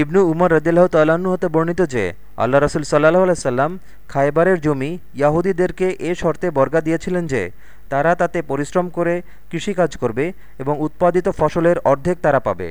ইবনু উমর রদিল্লাহ তাল্লাহ্ন হতে বর্ণিত যে, আল্লাহ রসুল সাল্লাহ সাল্লাম খায়বারের জমি ইয়াহুদীদেরকে এ শর্তে বর্গা দিয়েছিলেন যে, তারা তাতে পরিশ্রম করে কৃষিকাজ করবে এবং উৎপাদিত ফসলের অর্ধেক তারা পাবে।